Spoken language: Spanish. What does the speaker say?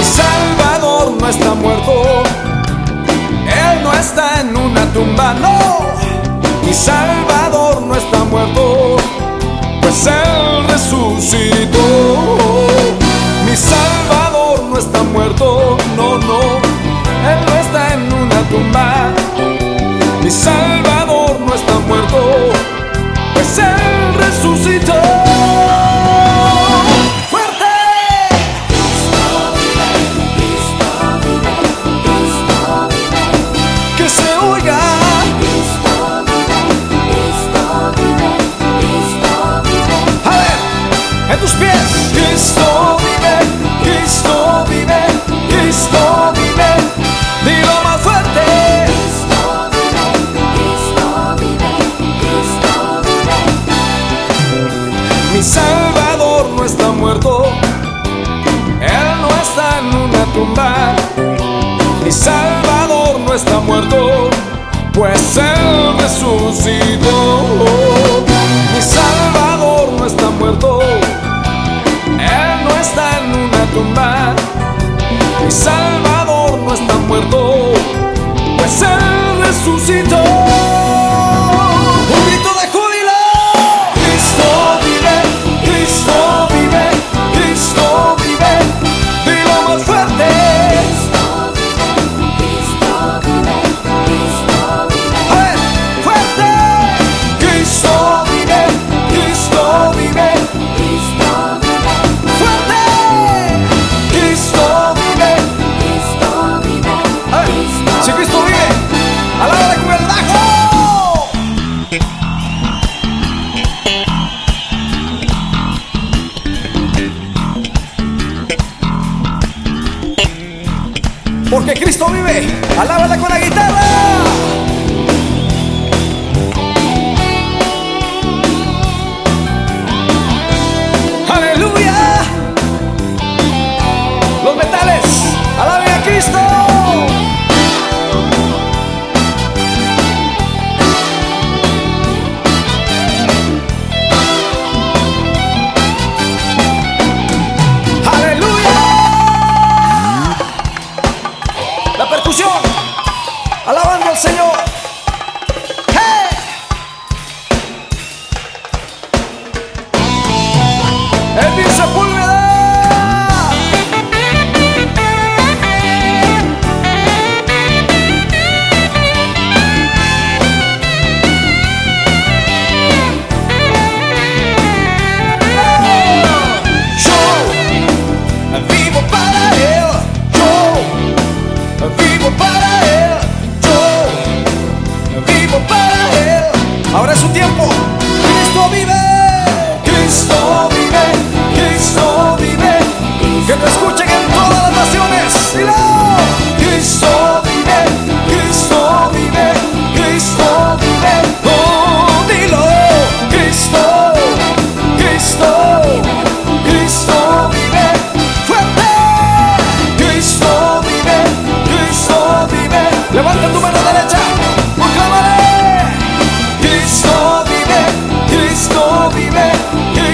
Mi Salvador no está muerto, Él no está en una tumba, no. Mi Salvador mi Salvador no está muerto, Él no está en una tumba. Mi Salvador no está muerto, pues Él resucitó. Mi Salvador no está muerto, Él no está en una tumba. Porque Cristo vive. Alábala con la guitarra. Cristo vive, Cristo vive, Cristo vive.